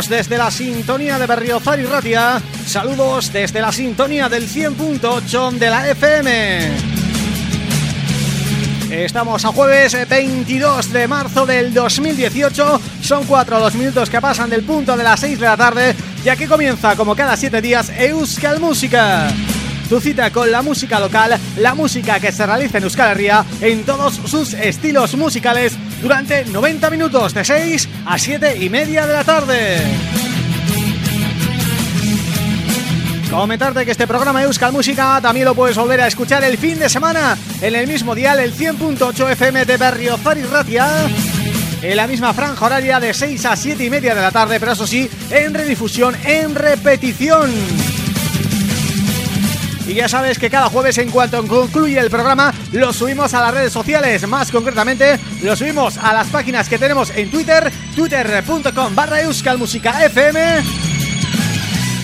Saludos desde la sintonía de Berriozar y Ratia, saludos desde la sintonía del 100.8 de la FM. Estamos a jueves 22 de marzo del 2018, son cuatro los minutos que pasan del punto de las 6 de la tarde y aquí comienza como cada siete días Euskal Música. Tu cita con la música local, la música que se realiza en Euskal Herria en todos sus estilos musicales durante 90 minutos de 6 a 7 y media de la tarde. Comentarte que este programa Euskal Música también lo puedes volver a escuchar el fin de semana en el mismo dial, el 100.8 FM de Berriozar y Ratia en la misma franja horaria de 6 a 7 y media de la tarde, pero eso sí, en redifusión, en repetición. Y ya sabes que cada jueves en cuanto concluye el programa lo subimos a las redes sociales, más concretamente lo subimos a las páginas que tenemos en Twitter, twitter.com barra FM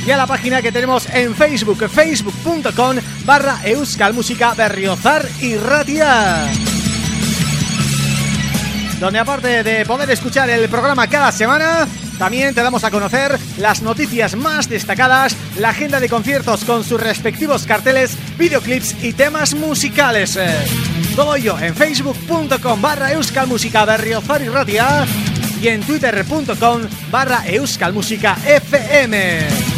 y a la página que tenemos en Facebook, facebook.com barra Música Berriozar y Ratia. donde aparte de poder escuchar el programa cada semana, también te damos a conocer las noticias más destacadas, la agenda de conciertos con sus respectivos carteles, videoclips y temas musicales. Todo ello en facebook.com barra euskalmusica berriozar y ratia y en twitter.com barra euskalmusica fm.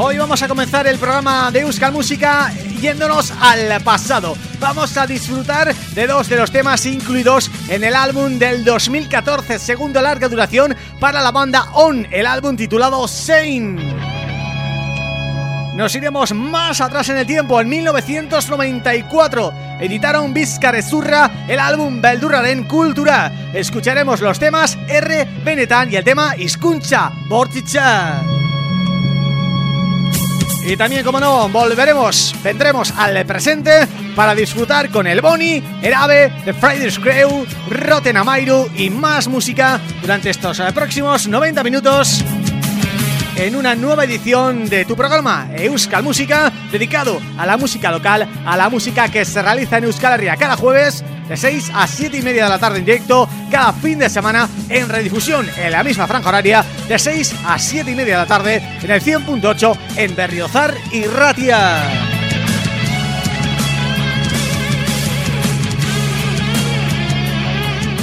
Hoy vamos a comenzar el programa de Euskal Música yéndonos al pasado. Vamos a disfrutar de dos de los temas incluidos en el álbum del 2014, segundo larga duración para la banda On, el álbum titulado Sane. Nos iremos más atrás en el tiempo, en 1994 editaron Vizcarezurra el álbum Beldurraren Cultura. Escucharemos los temas R, Benetan y el tema Iskuncha, Borticha. Y también, como no, volveremos, vendremos al presente para disfrutar con el Boni, el Ave, The Fridays Crew, Rotten Amairu y más música durante estos eh, próximos 90 minutos en una nueva edición de tu programa Euskal Música, dedicado a la música local, a la música que se realiza en Euskal Herria cada jueves de 6 a 7 y media de la tarde en directo, cada fin de semana en redifusión en la misma franja horaria de 6 a 7 y media de la tarde en el 100.8 en Berriozar y Ratia.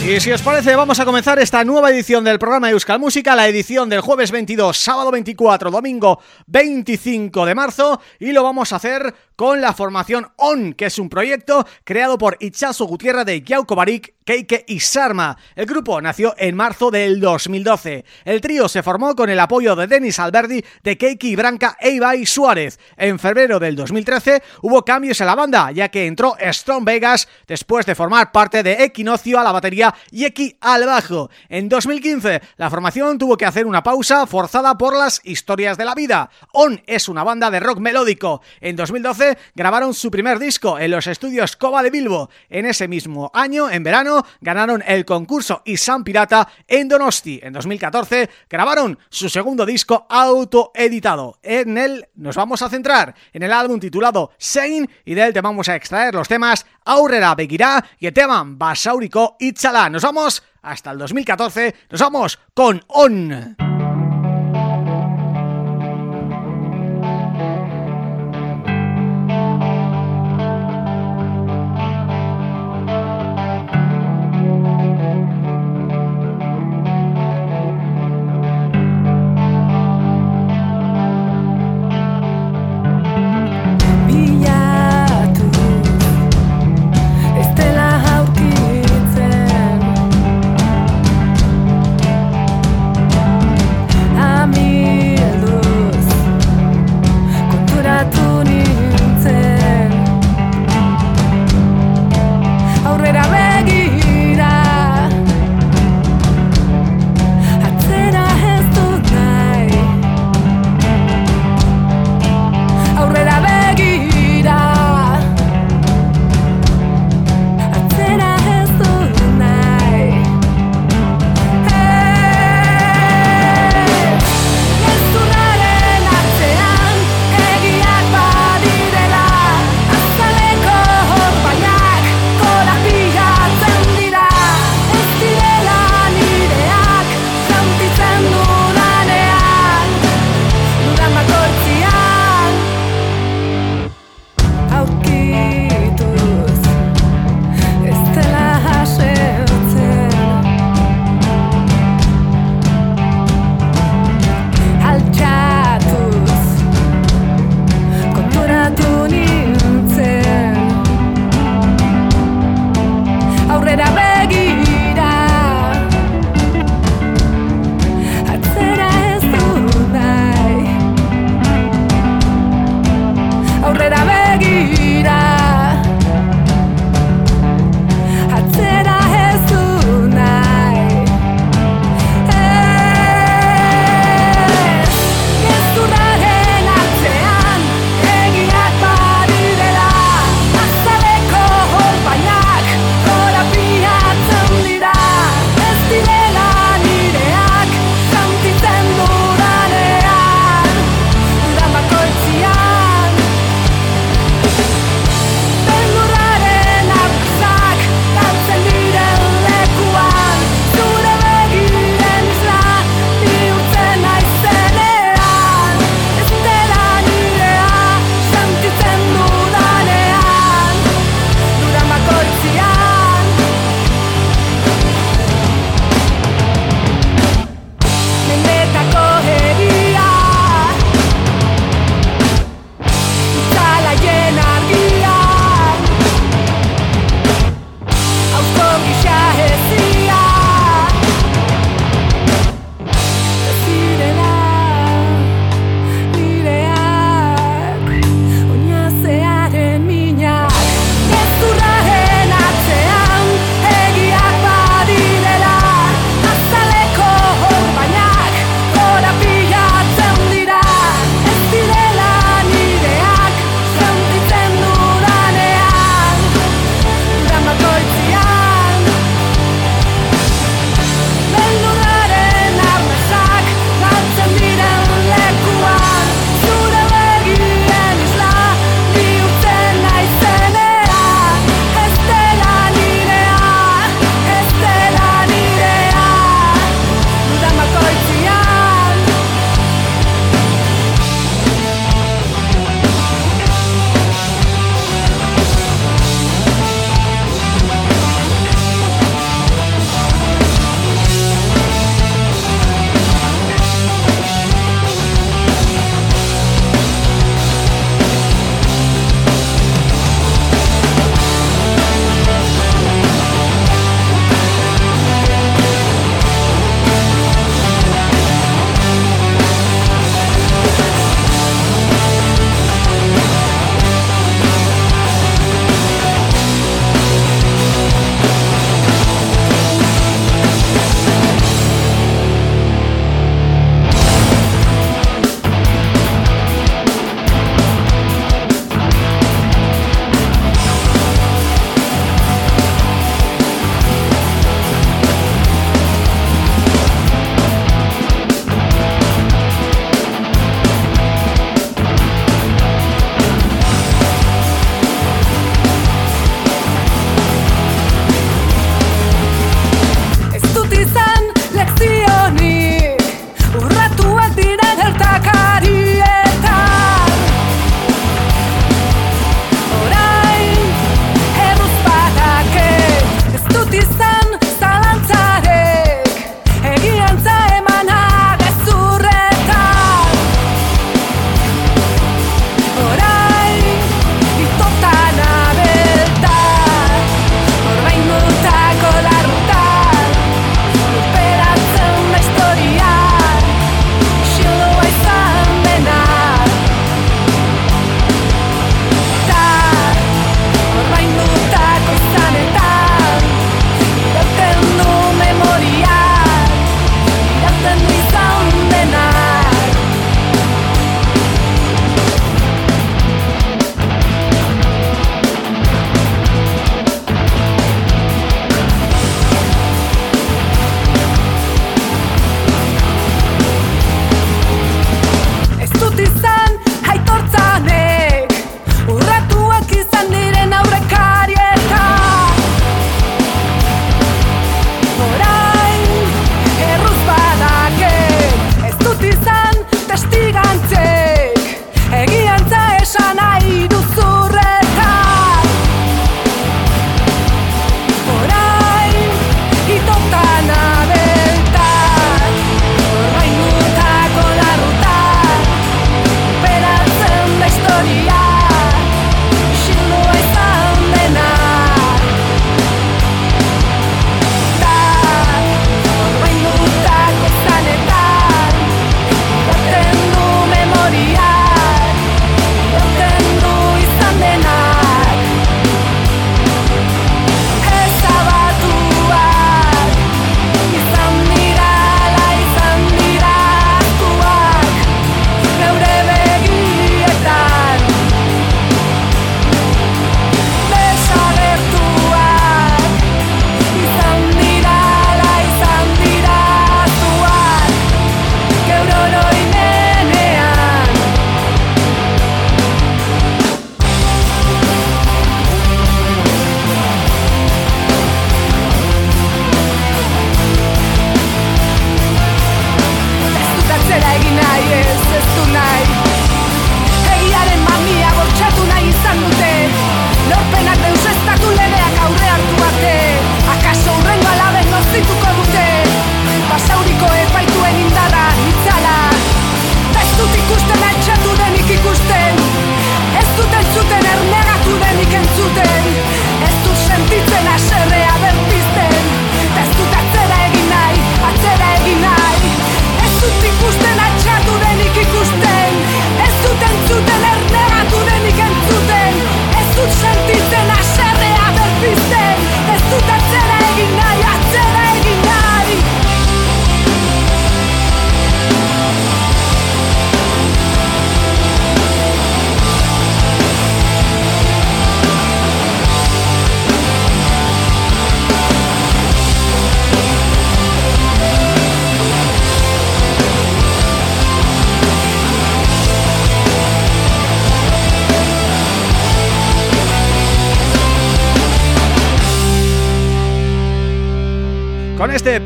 Y si os parece vamos a comenzar esta nueva edición del programa Euskal Música, la edición del jueves 22, sábado 24, domingo 25 de marzo y lo vamos a hacer con la formación ON, que es un proyecto creado por Ichazo Gutiérrez de Yauco Barik Keike y Sarma. El grupo nació en marzo del 2012. El trío se formó con el apoyo de Denis Alberdi, de Keiki y Branca e Ibai Suárez. En febrero del 2013 hubo cambios en la banda, ya que entró Strong Vegas después de formar parte de Equinocio a la batería y Eki al bajo. En 2015 la formación tuvo que hacer una pausa forzada por las historias de la vida. On es una banda de rock melódico. En 2012 grabaron su primer disco en los estudios Cova de Bilbo. En ese mismo año, en verano, ganaron el concurso Isan Pirata en Donosti. En 2014 grabaron su segundo disco autoeditado. En él nos vamos a centrar en el álbum titulado Sein y de él te vamos a extraer los temas Aurrera Beguirá y el tema Basaurico Itzala. Nos vamos hasta el 2014, nos vamos con On.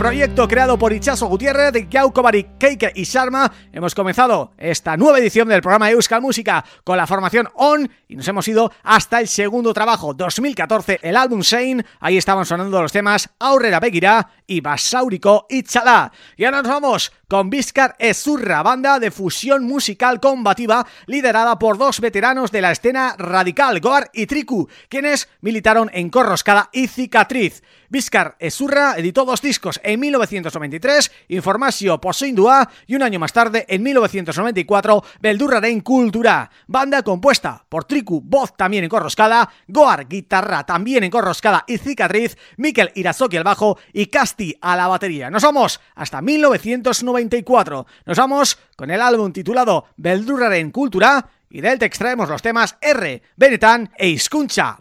Con este creado por Ichazo Gutiérrez, Yauko Keike y Sharma hemos comenzado esta nueva edición del programa Euskal Música con la formación ON y nos hemos ido hasta el segundo trabajo, 2014, el álbum Shane, ahí estaban sonando los temas Aurrera Begira y Basaurico Chalá. Y ahora nos vamos con Vizcar Ezurra, banda de fusión musical combativa liderada por dos veteranos de la escena radical, Goar y Triku, quienes militaron en Corroscada y Cicatriz. Vizcar Ezurra editó dos discos en 1993, Informasio Poseindua y un año más tarde, en 1994, Beldurraren Cultura, banda compuesta por Triku, voz también en Corroscada, Goar, guitarra también en Corroscada y Cicatriz, Mikel Irazoki al bajo y Casti a la batería. Nos vamos hasta 1994. Nos vamos con el álbum titulado Beldurraren Cultura y de él te extraemos los temas R, Benetan e Iskuncha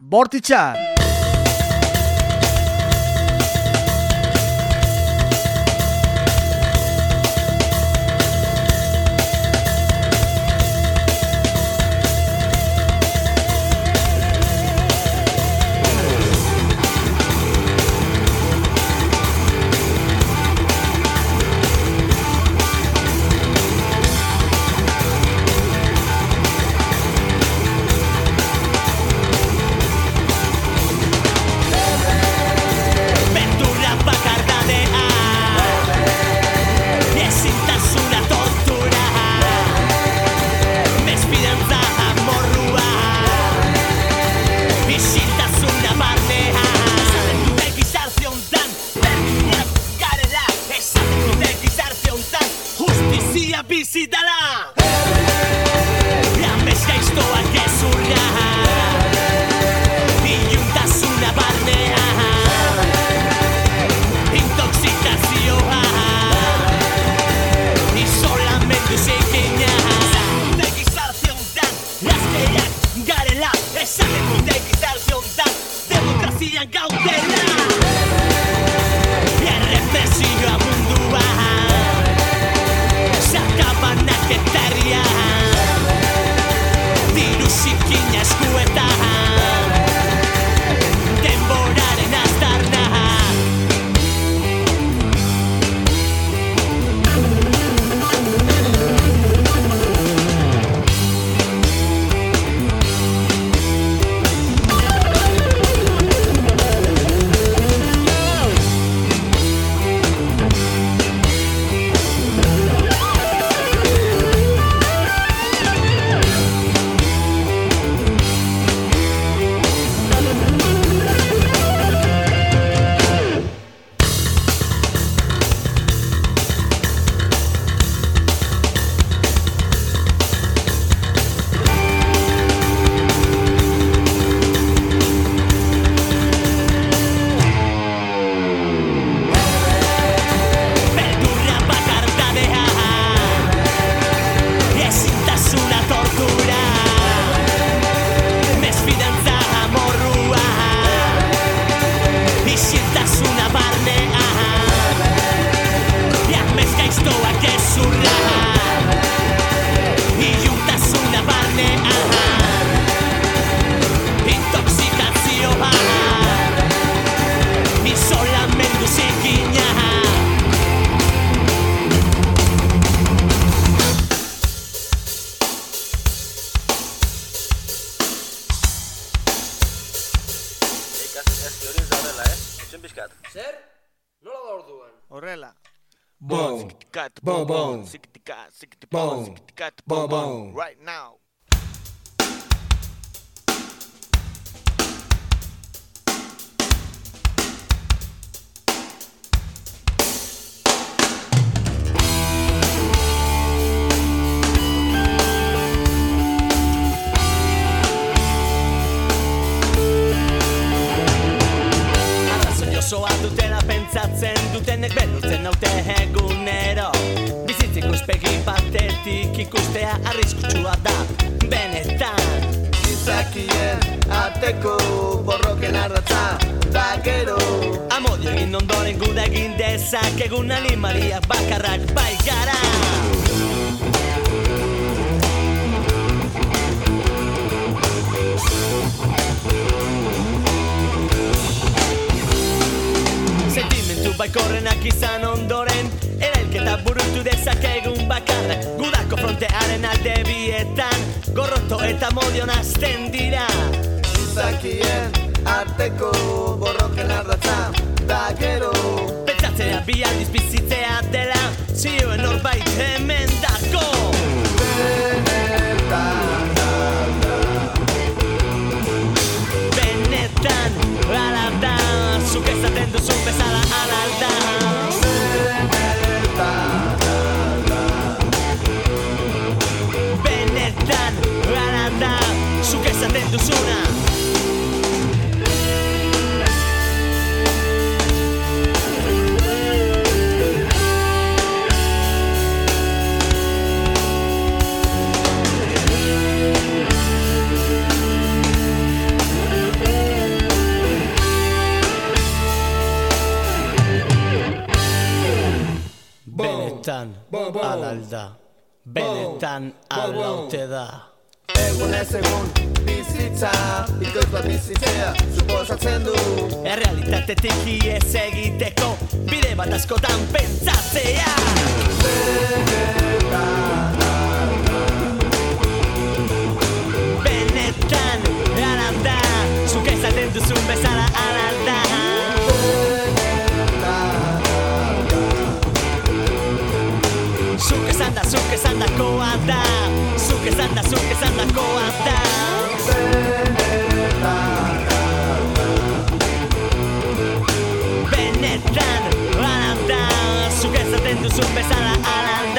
Sidala Gran bestesto a tesurra. Si juntas una bandea. Intoxicación. Y sola me decé bien. Medicación. Las estrellas dar el Boom. Boom. Right now. aurretik ikustea arriskutsua da benetan. Gizakien ateko borroken arratza da gero. Amodio egin ondoren gude egin dezak egun animalia bakarrak bai gara. Sentimentu bai korrenak izan ondoren Era Erailketa burutu dezakegun bakarrak Gudako frontearen alde bietan Gorroto eta modion azten dira. Zakien arteko borroken ardatza da gero. Pentsatzea bi aldiz bizitzea dela Zioen norbait hemen dako. Benetan, ala da Zuk ezaten duzun bezala ala da duzuna. Benetan alalda Benetan alaute da. Egun ez egun bizitza. Ikoitz bat bizitzea suposatzen du. Errealitatetik iez egiteko Bide bat askotan pentsatzea. Benetan, ala da Zuk ezaten duzun bezala ala da Zuk esan da, zuk esan dakoa da. Zuk esan da, zuk esan dakoa da Zuk ezaten duzun bezala ala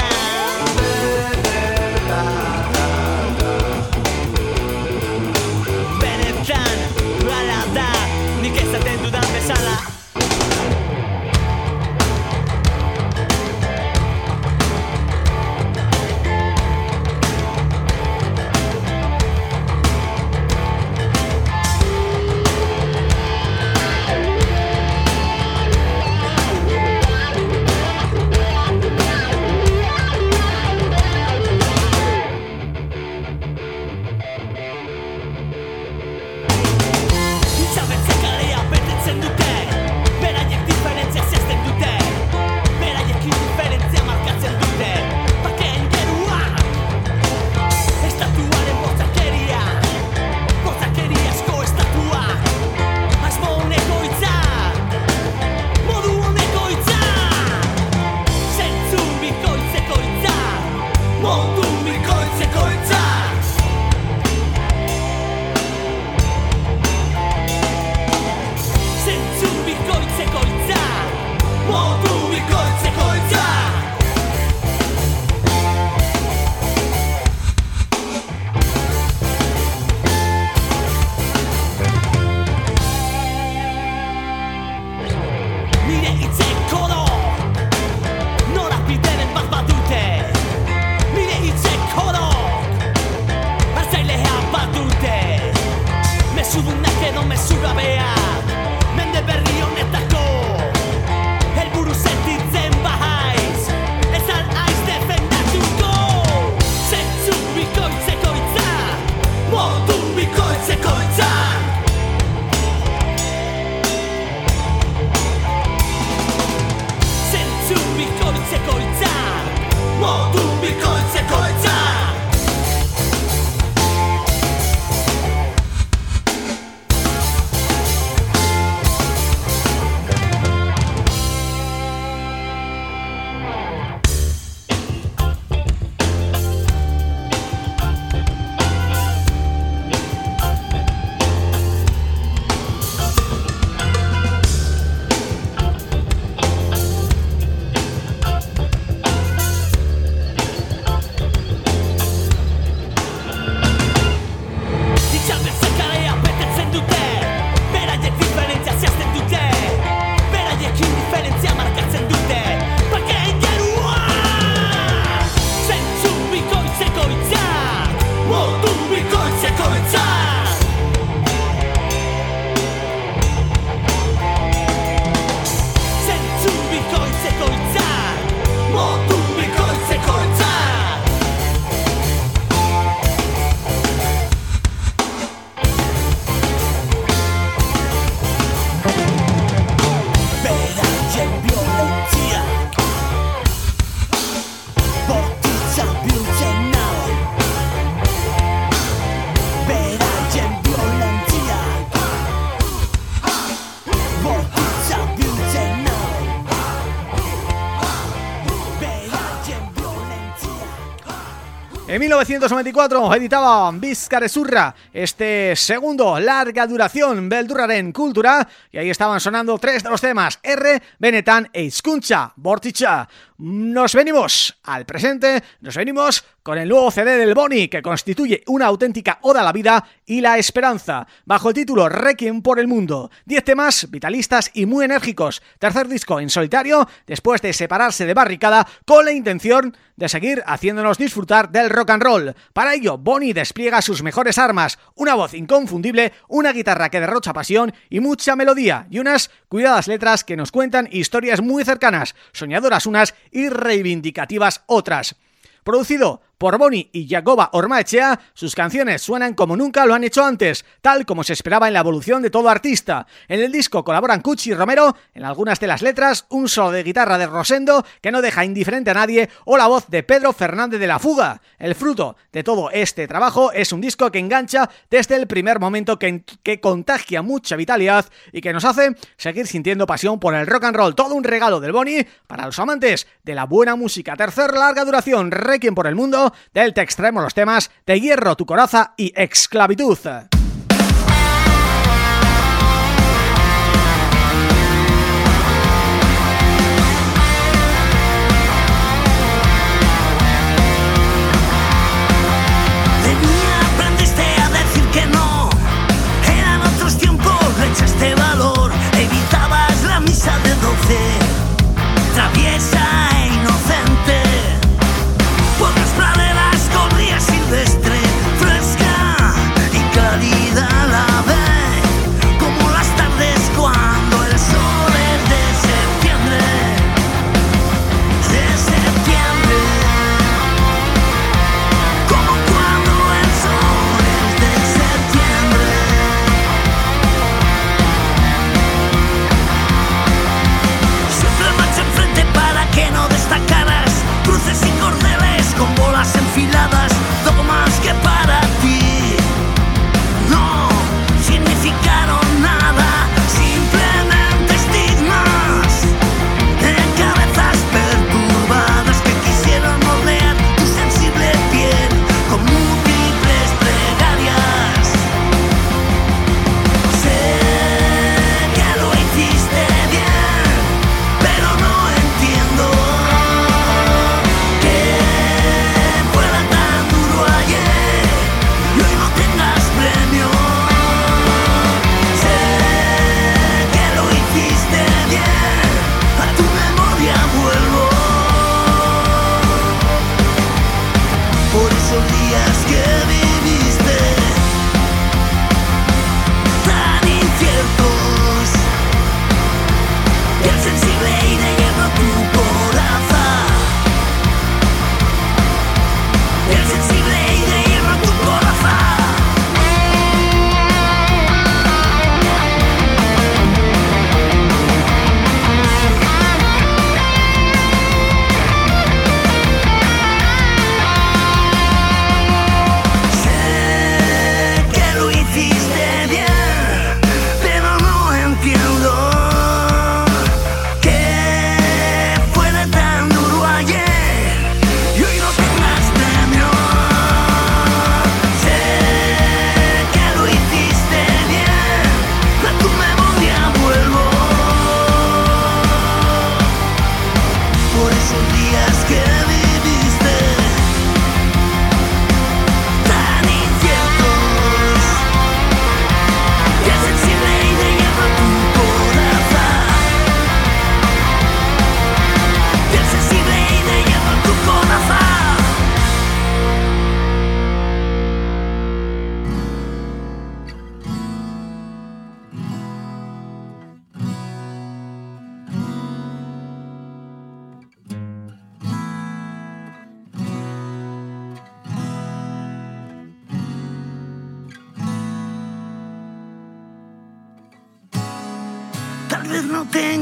1994 editaba Vizcaresurra, este segundo larga duración Beldurraren Cultura, y ahí estaban sonando tres de los temas, R, Benetan e Iskuncha, Borticha. Nos venimos al presente, nos venimos con el nuevo CD del Boni que constituye una auténtica oda a la vida y la esperanza, bajo el título Requiem por el Mundo. Diez temas vitalistas y muy enérgicos, tercer disco en solitario después de separarse de Barricada con la intención de seguir haciéndonos disfrutar del rock and roll. Para ello, Bonnie despliega sus mejores armas, una voz inconfundible, una guitarra que derrocha pasión y mucha melodía, y unas cuidadas letras que nos cuentan historias muy cercanas, soñadoras unas y reivindicativas otras. Producido por Boni y Jacoba Ormaechea, sus canciones suenan como nunca lo han hecho antes, tal como se esperaba en la evolución de todo artista. En el disco colaboran Cuchi y Romero, en algunas de las letras, un solo de guitarra de Rosendo que no deja indiferente a nadie o la voz de Pedro Fernández de la Fuga. El fruto de todo este trabajo es un disco que engancha desde el primer momento que, que contagia mucha vitalidad y que nos hace seguir sintiendo pasión por el rock and roll. Todo un regalo del Boni para los amantes de la buena música. Tercer larga duración, Requiem por el Mundo, del te extraemos los temas de Hierro, Tu Coraza y Exclavitud.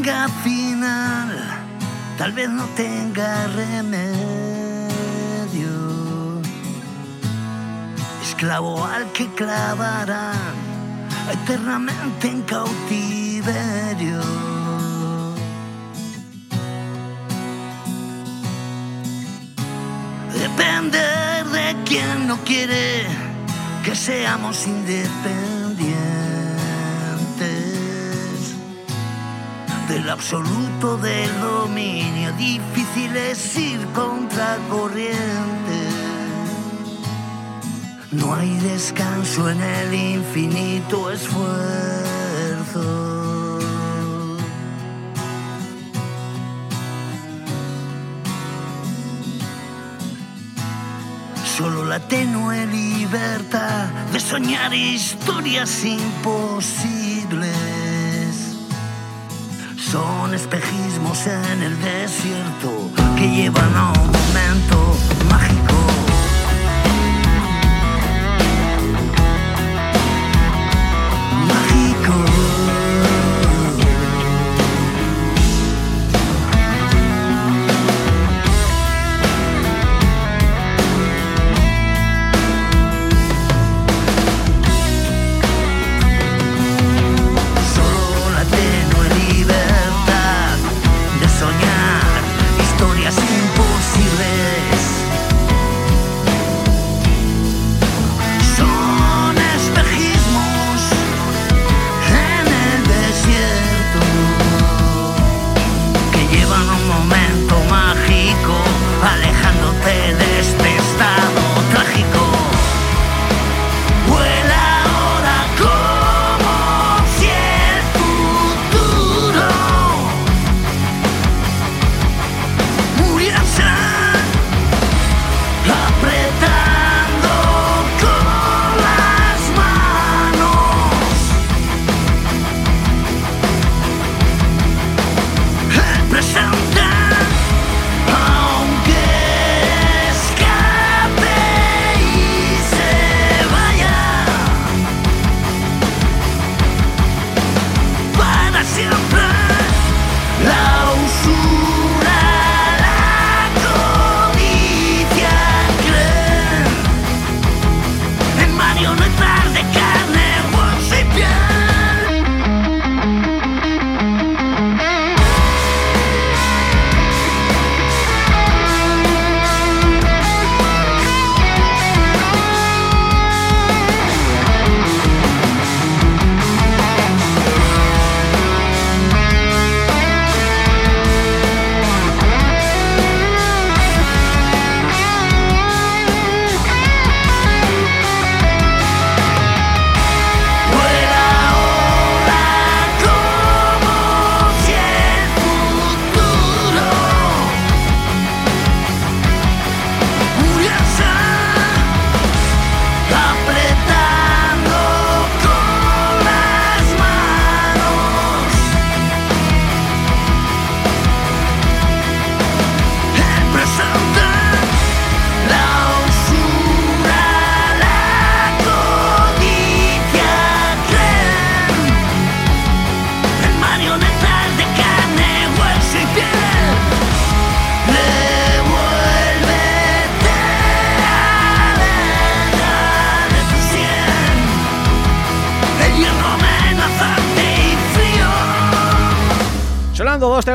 tenga final, tal vez no tenga remedio. Esclavo al que clavarán eternamente en cautiverio. Depender de quien no quiere que seamos independientes absoluto del dominio. Difícil es ir contra corriente. No hay descanso en el infinito esfuerzo. Solo la tenue libertad de soñar historias imposibles. Son espejismos en el desierto que llevan a un momento mágico.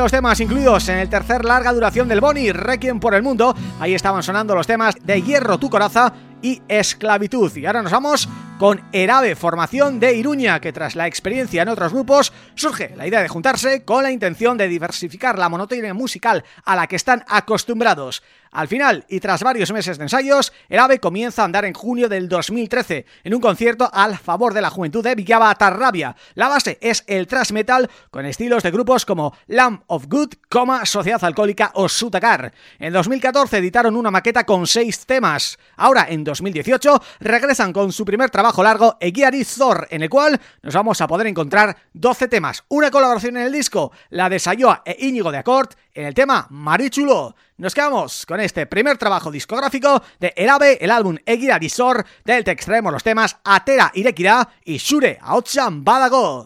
Los temas incluidos en el tercer larga duración del Boni, Requiem por el Mundo. Ahí estaban sonando los temas de Hierro tu Coraza y Esclavitud. Y ahora nos vamos con Erabe, formación de Iruña, que tras la experiencia en otros grupos surge la idea de juntarse con la intención de diversificar la monotonía musical a la que están acostumbrados. Al final, y tras varios meses de ensayos, el AVE comienza a andar en junio del 2013 en un concierto al favor de la juventud de Villaba Tarrabia. La base es el thrash metal con estilos de grupos como Lamb of Good, Coma, Sociedad Alcohólica o Sutacar. En 2014 editaron una maqueta con seis temas. Ahora, en 2018, regresan con su primer trabajo largo, Eguiari Zor, en el cual nos vamos a poder encontrar 12 temas. Una colaboración en el disco, la de Sayoa e Íñigo de Accord, en el tema Marichulo. Nos quedamos con este primer trabajo discográfico de El Ave, el álbum Egira Sor, del que extraemos los temas Atera Irekira y Shure Aotsan Badago.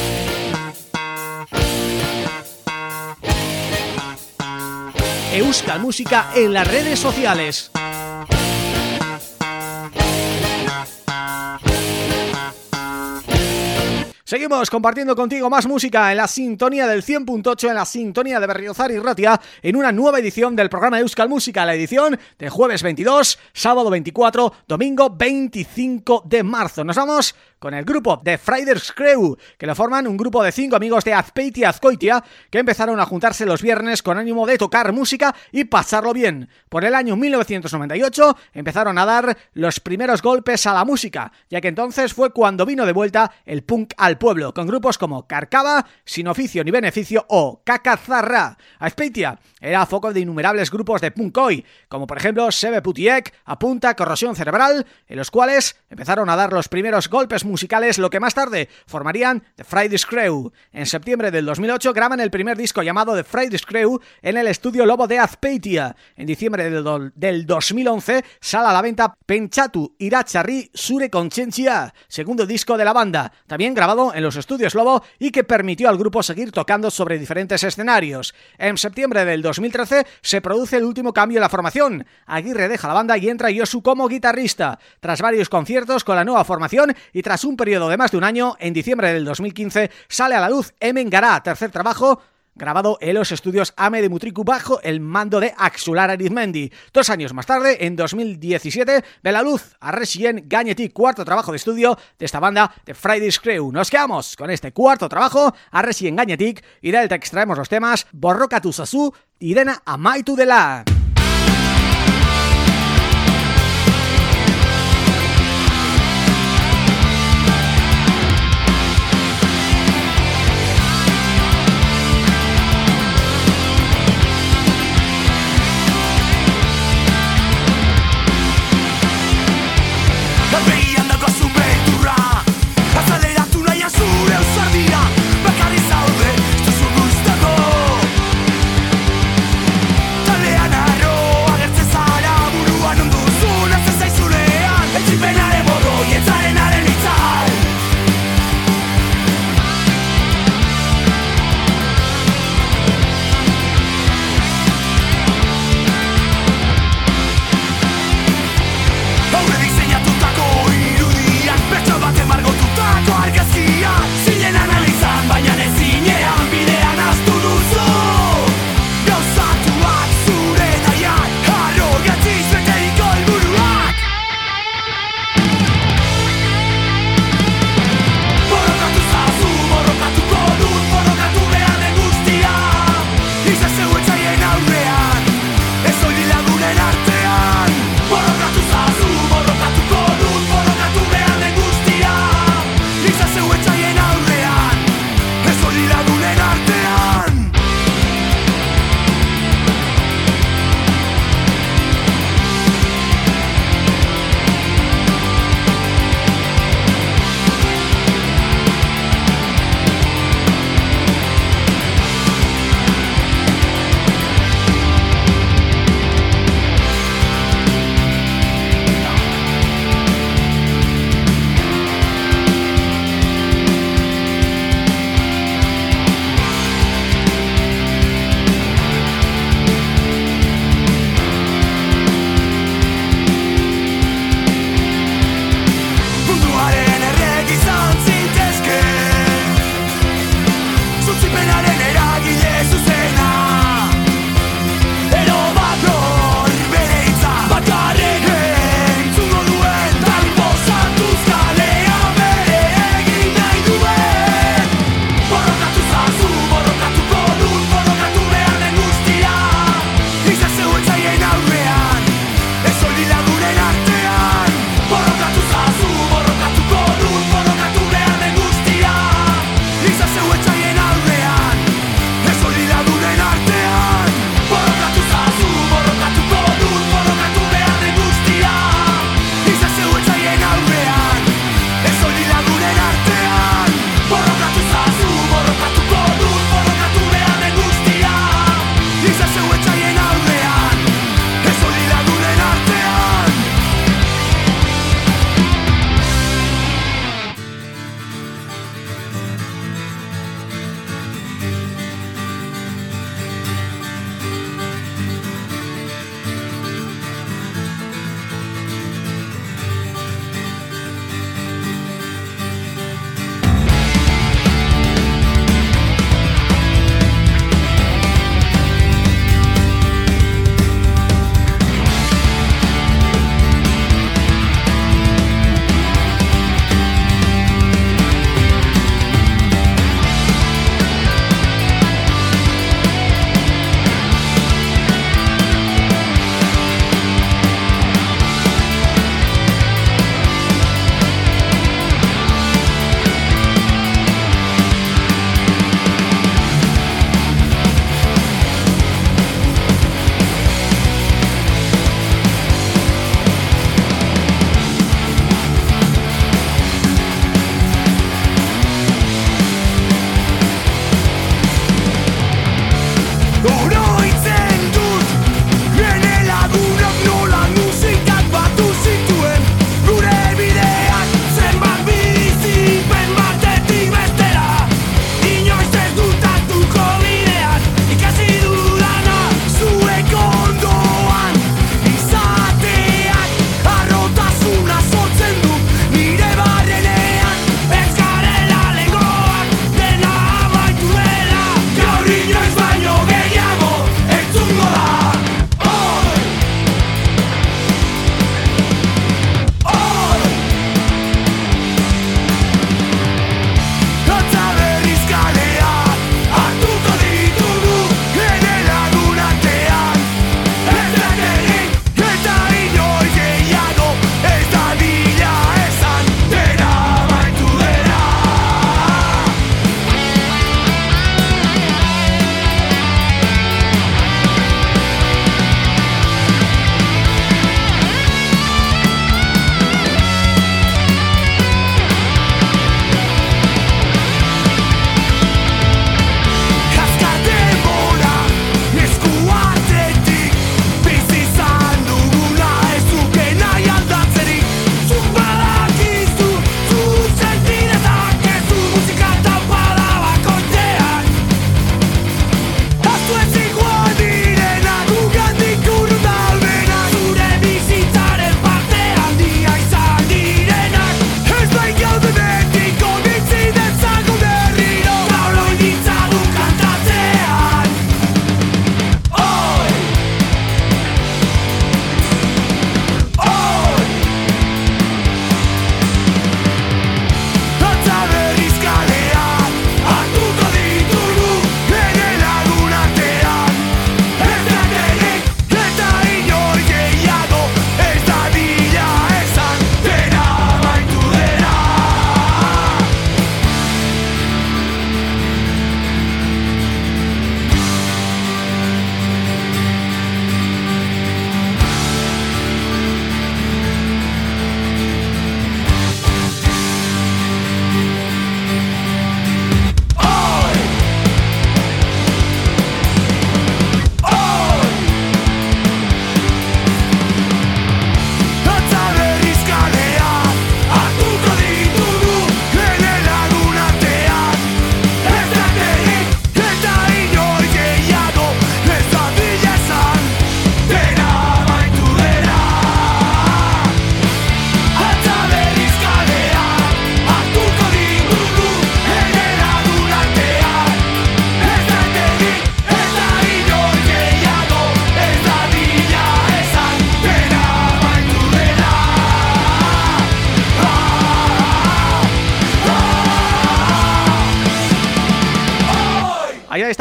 Música en las redes sociales. Seguimos compartiendo contigo más música en la sintonía del 100.8, en la sintonía de Berriozar y Ratia, en una nueva edición del programa Euskal Música, la edición de jueves 22, sábado 24, domingo 25 de marzo. Nos vamos con el grupo de Fridays Crew, que lo forman un grupo de cinco amigos de Azpeitia Azcoitia, que empezaron a juntarse los viernes con ánimo de tocar música y pasarlo bien. Por el año 1998 empezaron a dar los primeros golpes a la música, ya que entonces fue cuando vino de vuelta el punk al pueblo, con grupos como Carcaba, Sin Oficio ni Beneficio o Cacazarra. Azpeitia era foco de innumerables grupos de punk hoy, como por ejemplo Sebe Putiek, Apunta, Corrosión Cerebral, en los cuales empezaron a dar los primeros golpes musicales lo que más tarde formarían The Friday's Crew. En septiembre del 2008 graban el primer disco llamado The Friday's Crew en el estudio Lobo de Azpeitia. En diciembre del, del 2011 sale a la venta Penchatu Iracharri Sure Conciencia, segundo disco de la banda, también grabado en los estudios Lobo y que permitió al grupo seguir tocando sobre diferentes escenarios. En septiembre del 2013 se produce el último cambio en la formación. Aguirre deja la banda y entra Yosu como guitarrista. Tras varios conciertos con la nueva formación y tras un periodo de más de un año, en diciembre del 2015 sale a la luz Emengará, tercer trabajo grabado en los estudios Ame de Mutriku bajo el mando de Axular Arizmendi. Dos años más tarde, en 2017, ve la luz a Resident Gagnetic, cuarto trabajo de estudio de esta banda de Friday's Crew. Nos quedamos con este cuarto trabajo a Resident Gagnetic y del te extraemos los temas Borroca tu Sasu y Dena Amaitu de.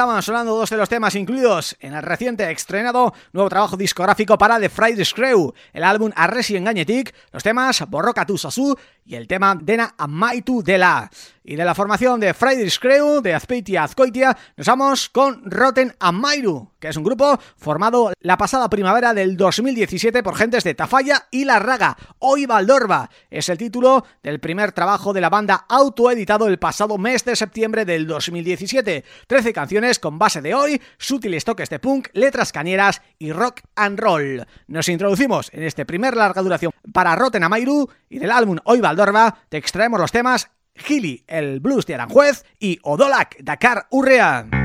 Estaban sonando dos de los temas incluidos en el reciente estrenado nuevo trabajo discográfico para The Friday Crew, el álbum Arresi Engañetic, los temas Borroca tu Sasu y el tema Dena Amaitu de la y de la formación de Fridays Crew, de Azpeitia Azcoitia, nos vamos con Rotten Amairu, que es un grupo formado la pasada primavera del 2017 por gentes de Tafalla y La Raga. Hoy Valdorba es el título del primer trabajo de la banda autoeditado el pasado mes de septiembre del 2017. Trece canciones con base de hoy, sutiles toques de punk, letras cañeras y rock and roll. Nos introducimos en este primer larga duración para Rotten Amairu y del álbum Hoy Valdorba te extraemos los temas Gili, el blues de Aranjuez y Odolak, Dakar Urrea.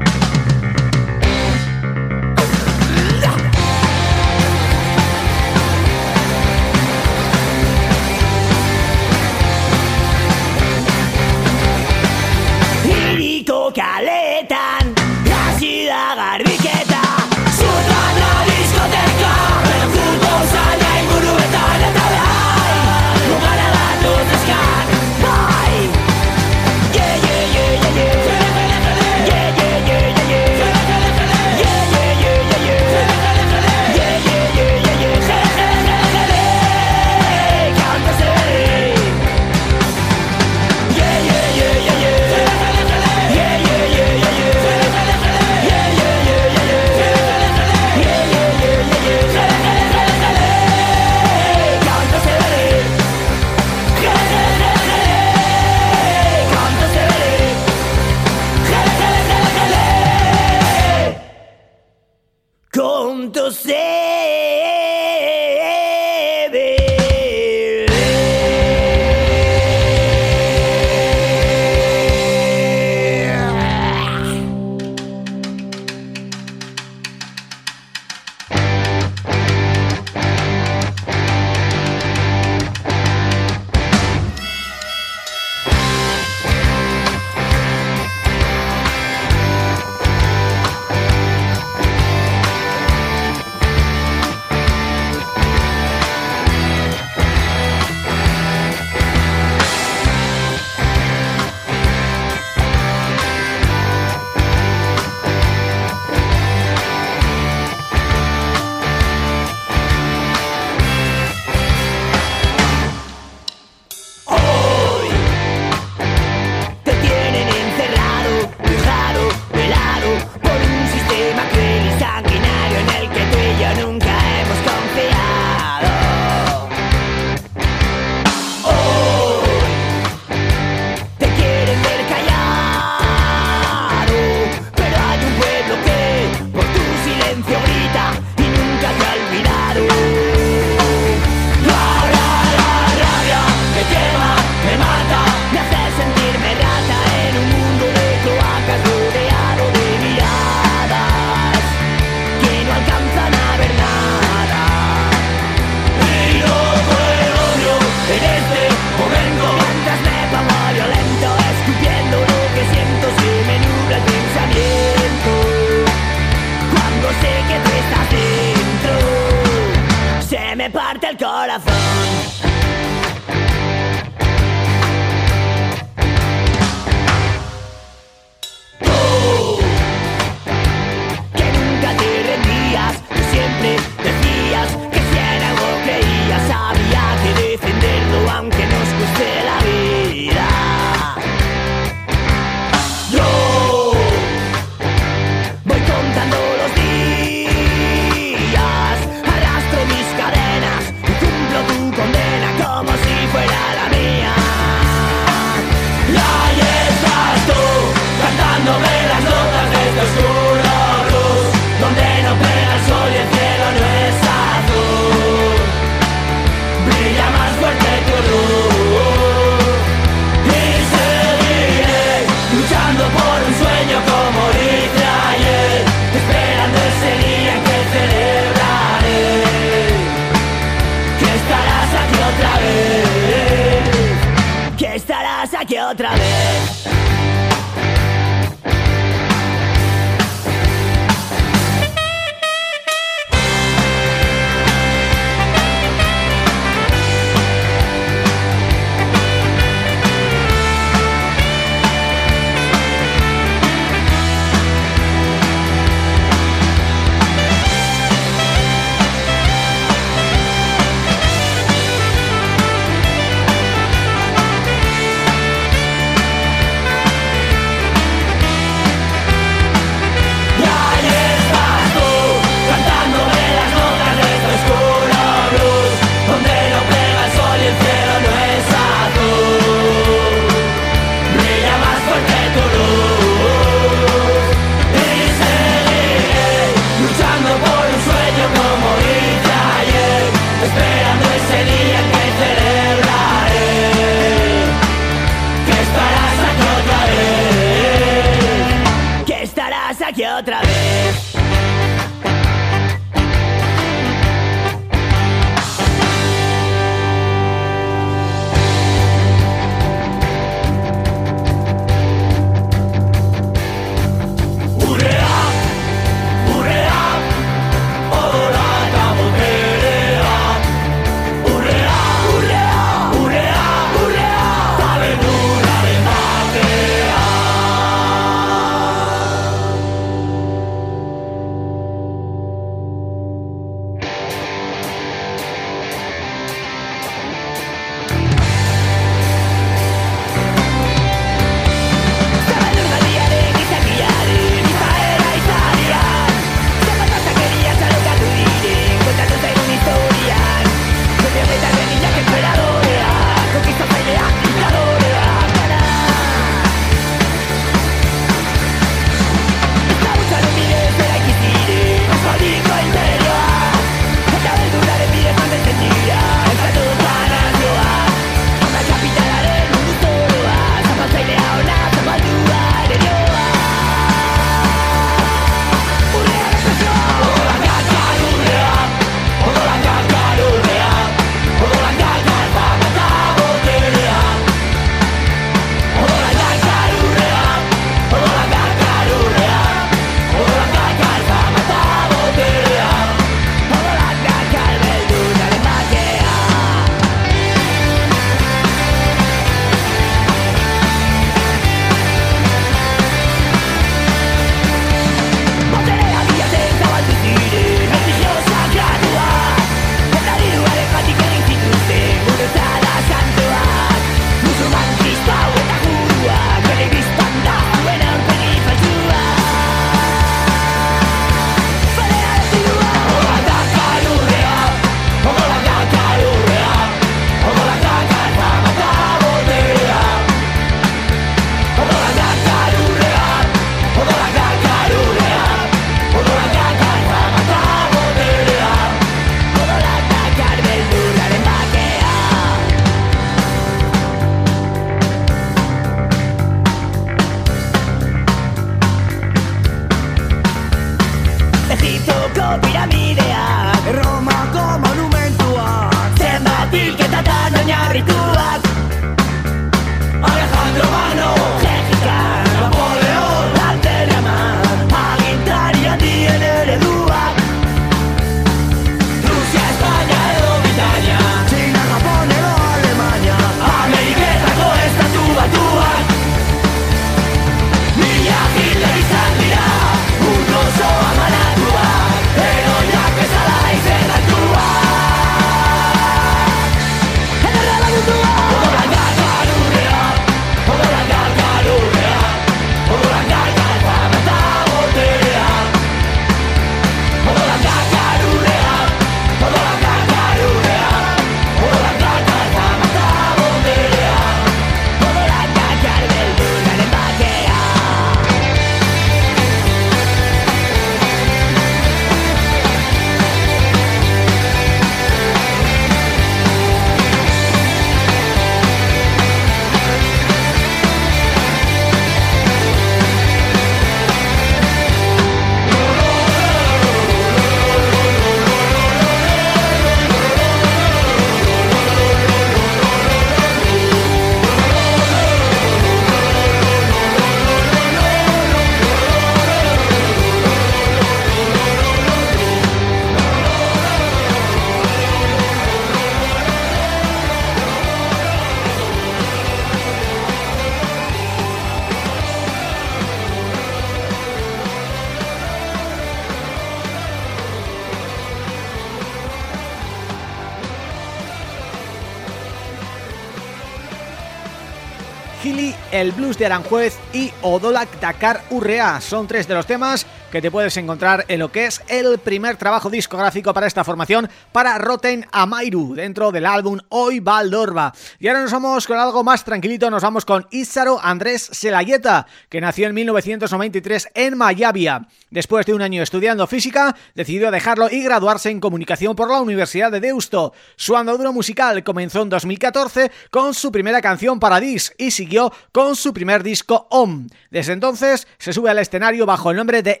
De Aranjuez y Odolak Dakar Urrea. Son tres de los temas que te puedes encontrar en lo que es el primer trabajo discográfico para esta formación para Roten Amairu dentro del álbum Hoy Valdorba. Y ahora nos vamos con algo más tranquilito, nos vamos con Isaro Andrés Selayeta, que nació en 1993 en Mayavia. Después de un año estudiando física, decidió dejarlo y graduarse en comunicación por la Universidad de Deusto. Su andadura musical comenzó en 2014 con su primera canción Paradis y siguió con su primer disco Om. Desde entonces se sube al escenario bajo el nombre de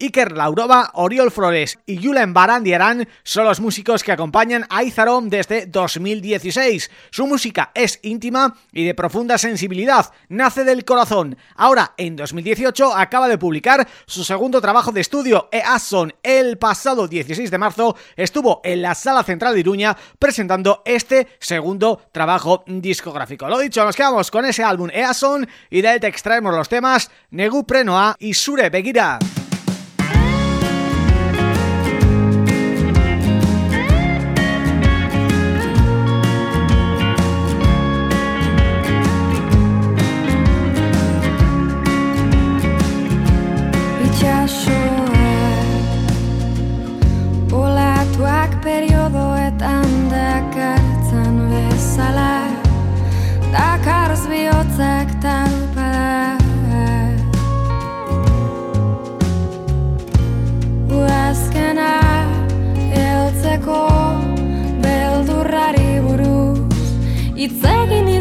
Iker Laurova, Oriol Flores y Julen Barandiarán son los músicos que acompañan a Izaro desde 2016. Su música es íntima y de profunda sensibilidad, nace del corazón. Ahora, en 2018, acaba de publicar su segundo trabajo de estudio, Eason. El pasado 16 de marzo estuvo en la Sala Central de Iruña presentando este segundo trabajo discográfico. Lo dicho, nos quedamos con ese álbum Eason y de él te extraemos los temas Negu Prenoa y Sure Begira. chorar Olatuak periodoetan dakartzen bezala Dakarz bihotzak talpa Uazkena eltzeko beldurrari buruz Itzegin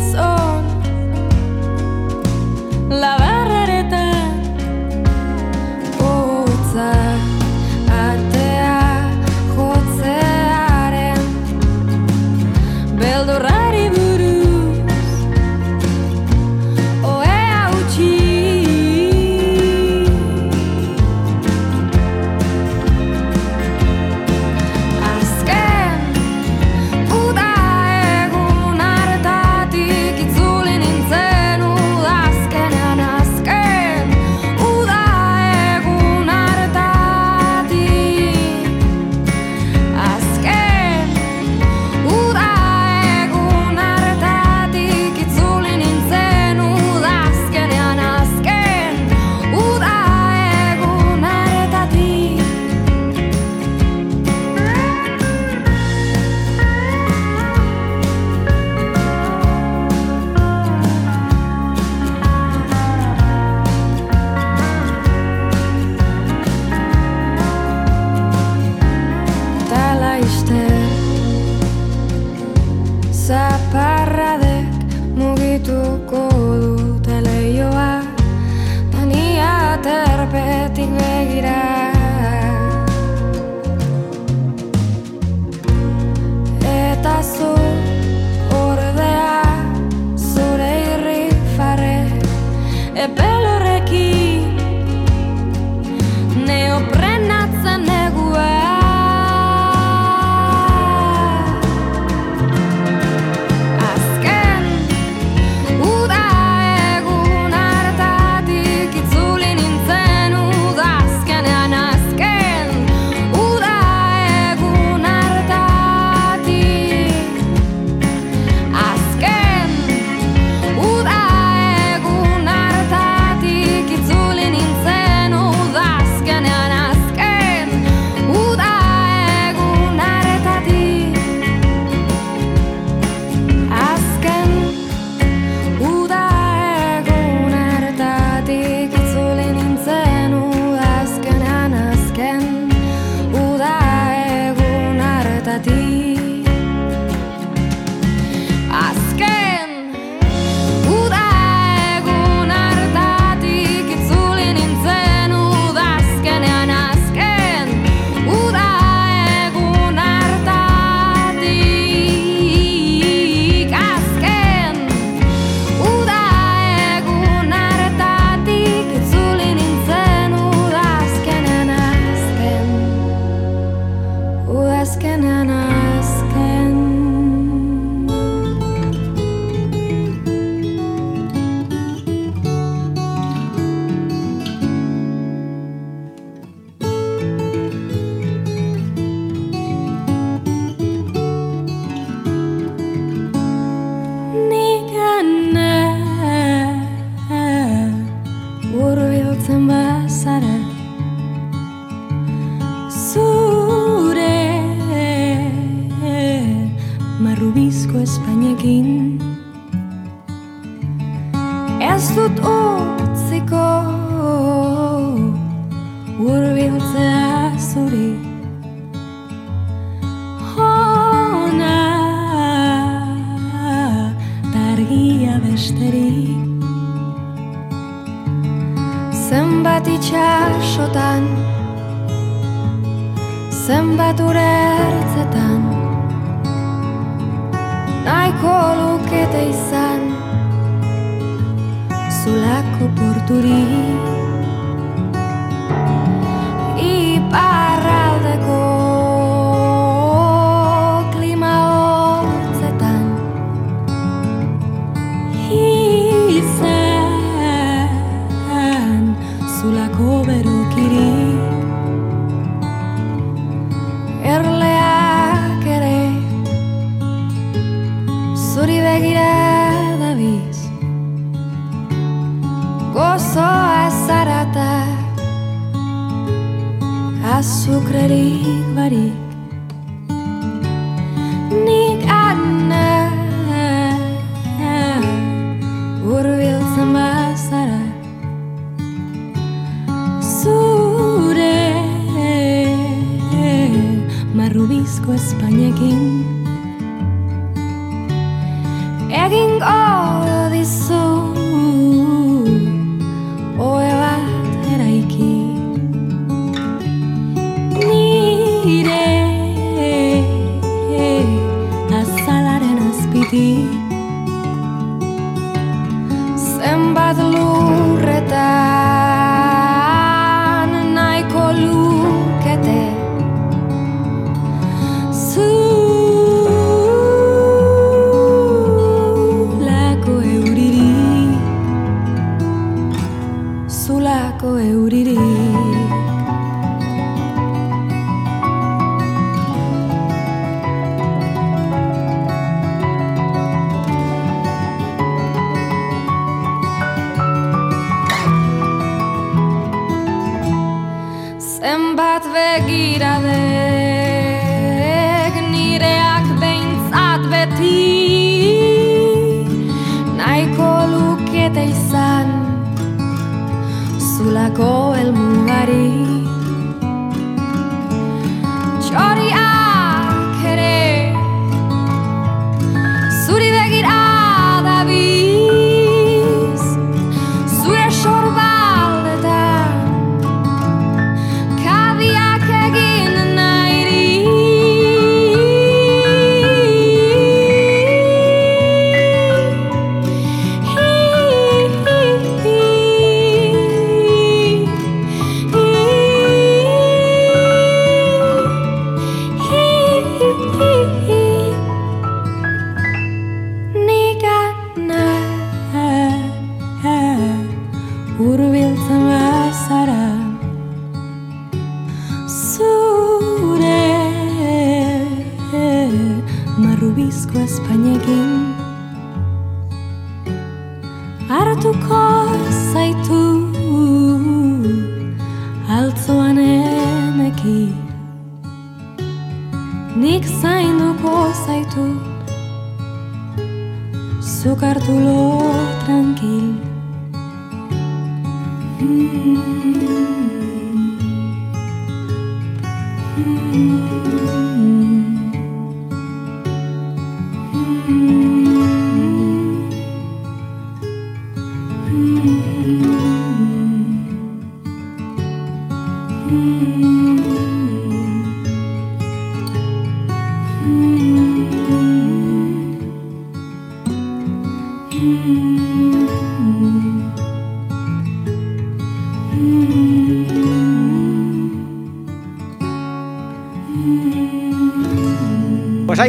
Para ti. Stand by the Lord.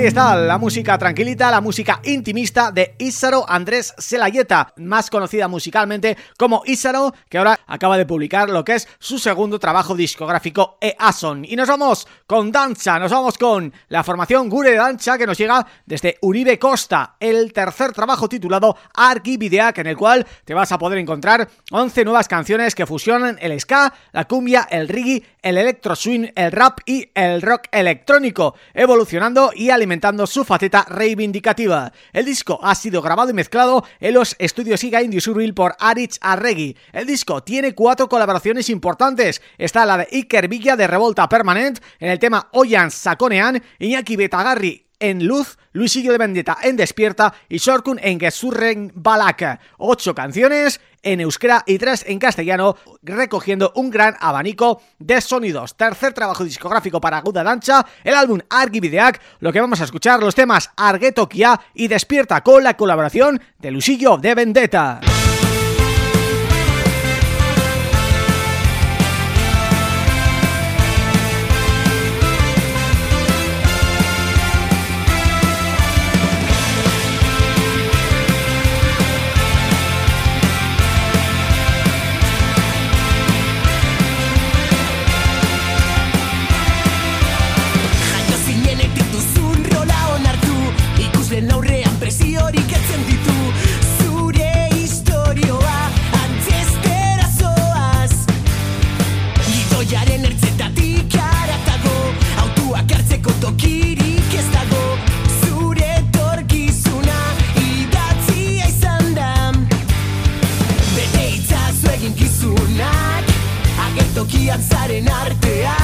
Ahí está la música tranquilita, la música intimista de Ísaro Andrés Selayeta, más conocida musicalmente como Ísaro, que ahora acaba de publicar lo que es su segundo trabajo discográfico EASON. Y nos vamos con danza, nos vamos con la formación Gure Dancha que nos llega desde Uribe Costa, el tercer trabajo titulado Arquivideac, en el cual te vas a poder encontrar 11 nuevas canciones que fusionan el ska, la cumbia, el reggae, el electro swing, el rap y el rock electrónico, evolucionando y alimentando su faceta reivindicativa. El disco ha sido grabado y mezclado en los estudios Iga Surreal por Arich Arregui. El disco tiene cuatro colaboraciones importantes. Está la de Iker Villa de Revolta Permanent en el tema Oyan Sakonean, Iñaki Betagarri en Luz, Luisillo de Vendetta en Despierta y Shorkun en Gesurren Balaka. Ocho canciones en euskera y tres en castellano, recogiendo un gran abanico de sonidos. Tercer trabajo discográfico para Guda Dancha, el álbum Argivideak, lo que vamos a escuchar los temas Arguetokia y Despierta con la colaboración de Luisillo de Vendetta. Zaren artean Gaur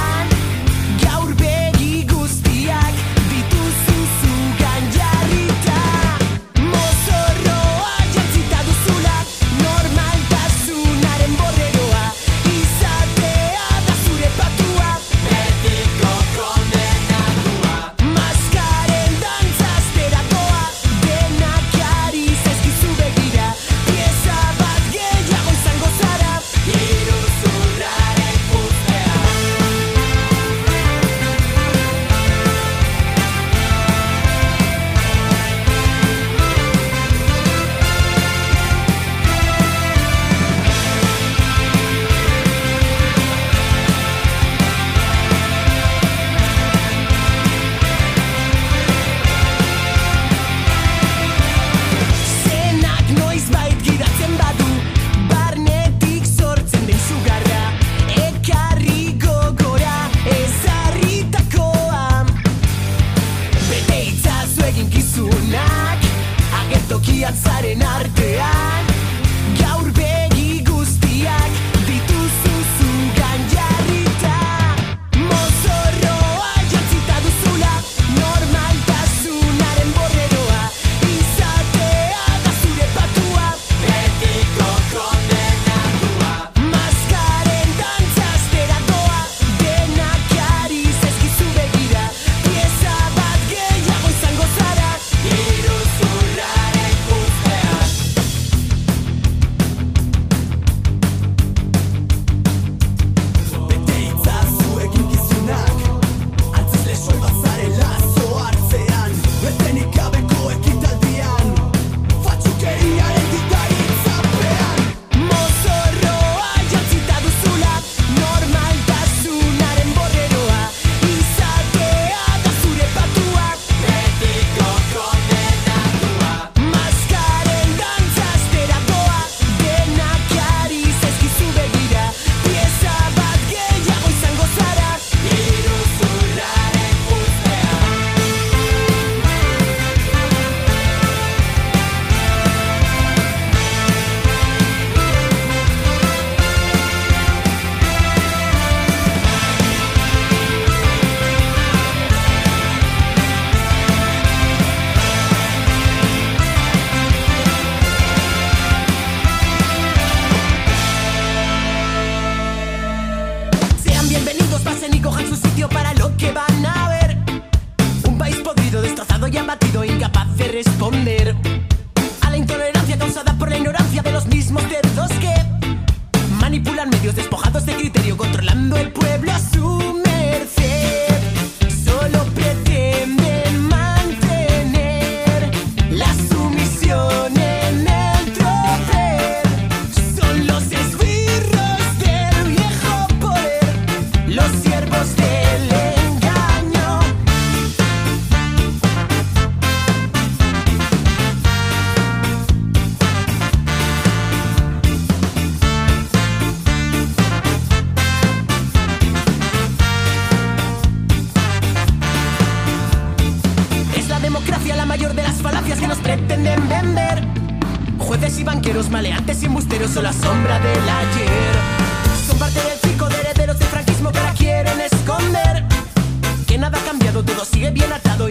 bien atado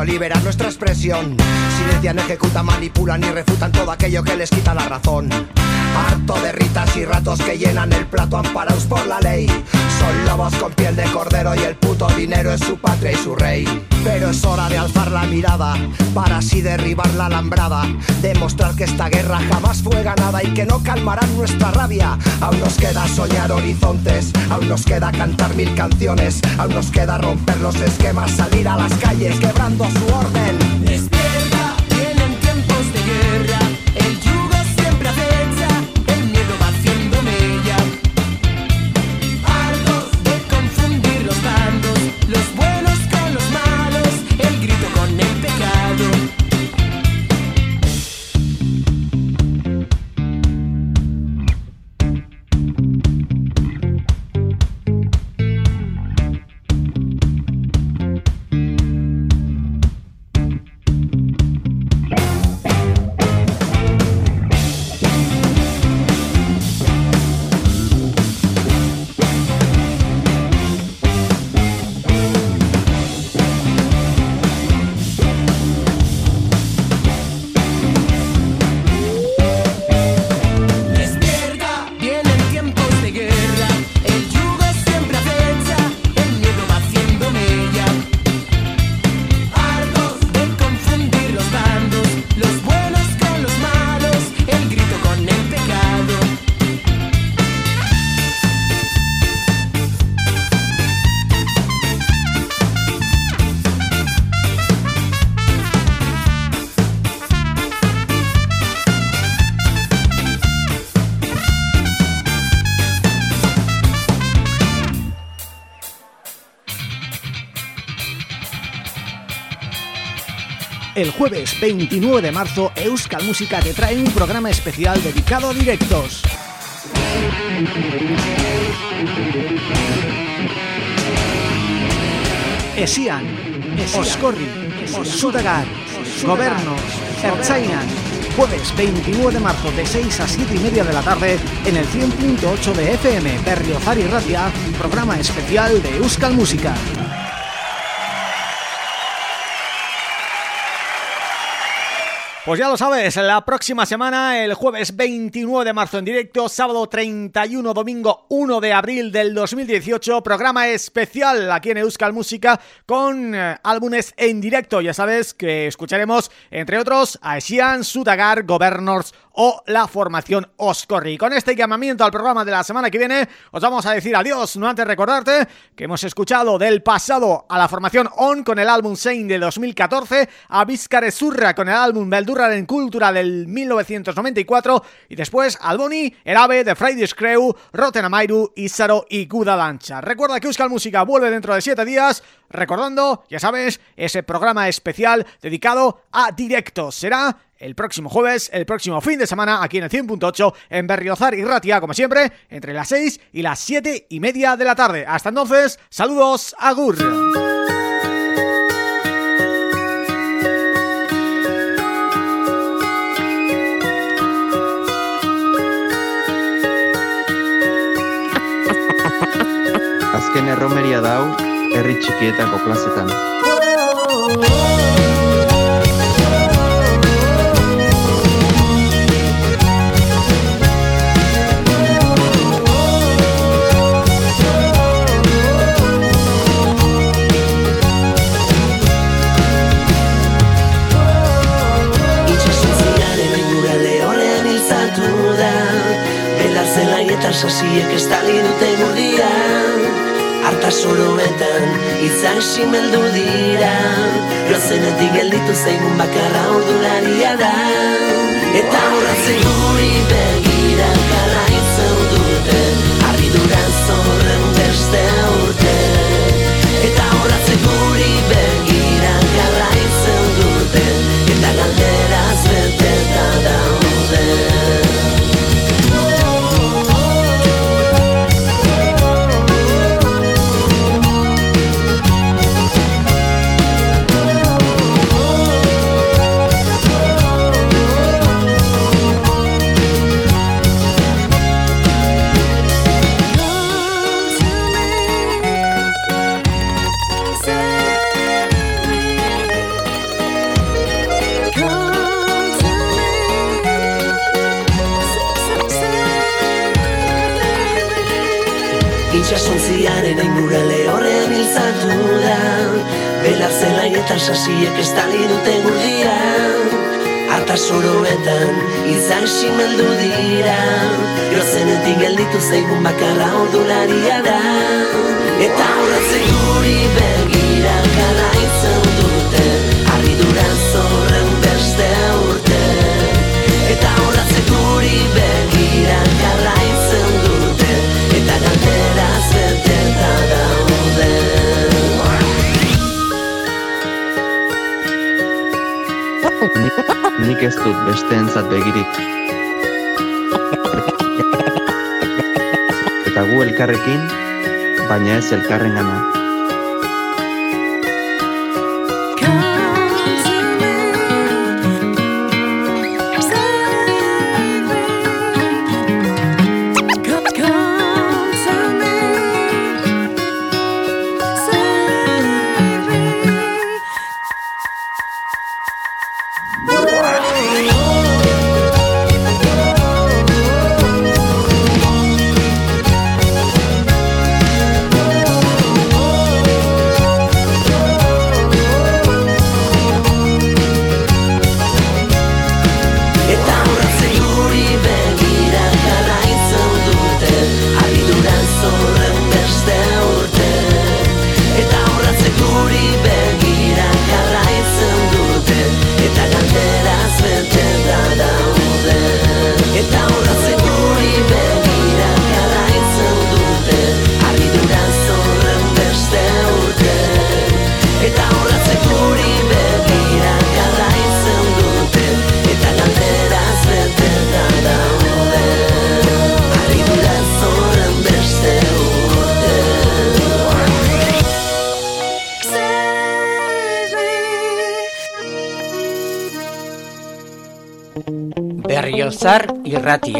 a liberar nuestra expresión. Silencian, ejecutan, manipulan y refutan todo aquello que les quita la razón. Harto de ritas y ratos que llenan el plato amparados por la ley. Son lobos con piel de cordero y el puto dinero es su patria y su rey. Pero es hora de alzar la mirada para así derribar la alambrada. Demostrar que esta guerra jamás fue ganada y que no calmarán nuestra rabia. Aún nos queda soñar horizontes, aún nos queda cantar mil canciones, aún nos queda romper los esquemas, salir a las calles quebrando su orden. Despierta, vienen tiempos de guerra. El jueves 29 de marzo, Euskal Música te trae un programa especial dedicado a directos. Esian, Oscorri, Sutagar, Gobernos, Ertzainan. Jueves 29 de marzo de 6 a 7 y media de la tarde en el 100.8 de FM Berriozar y Ratia, programa especial de Euskal Música. Pues ya lo sabes, la próxima semana, el jueves 29 de marzo en directo, sábado 31, domingo 1 de abril del 2018, programa especial aquí en Euskal Música con eh, álbumes en directo. Ya sabes que escucharemos, entre otros, a Esian, Sutagar, Governors o la formación Oscorri. Con este llamamiento al programa de la semana que viene, os vamos a decir adiós, no antes recordarte que hemos escuchado del pasado a la formación On con el álbum Sein de 2014, a Vizcare Surra con el álbum Beldurraren Cultura del 1994 y después al Boni, el Ave de Friday's Crew, Rotten Amairu, Isaro y Guda Lancha. Recuerda que Euskal Música vuelve dentro de 7 días, recordando, ya sabes, ese programa especial dedicado a directos. Será el próximo jueves, el próximo fin de semana, aquí en el 100.8, en Berriozar y Ratia, como siempre, entre las 6 y las 7 y media de la tarde. Hasta entonces, saludos, agur. Azken erromeria dau, herri txikietako plazetan. Sasiek estali dute gurdian Arta soroetan izan simeldu dira. Rozenetik gelditu zeigun bakarra ordularia da. Eta horratzen guri sasiek estali dute gurdia. Arta soroetan izan simeldu dira. Rozenetik gelditu zeigun bakarra ordularia da. Eta horretzen guri begira jarraitzen Nik ez dut besteentzat begirik. Eta gu elkarrekin, baina ez elkarren gana. Berriozar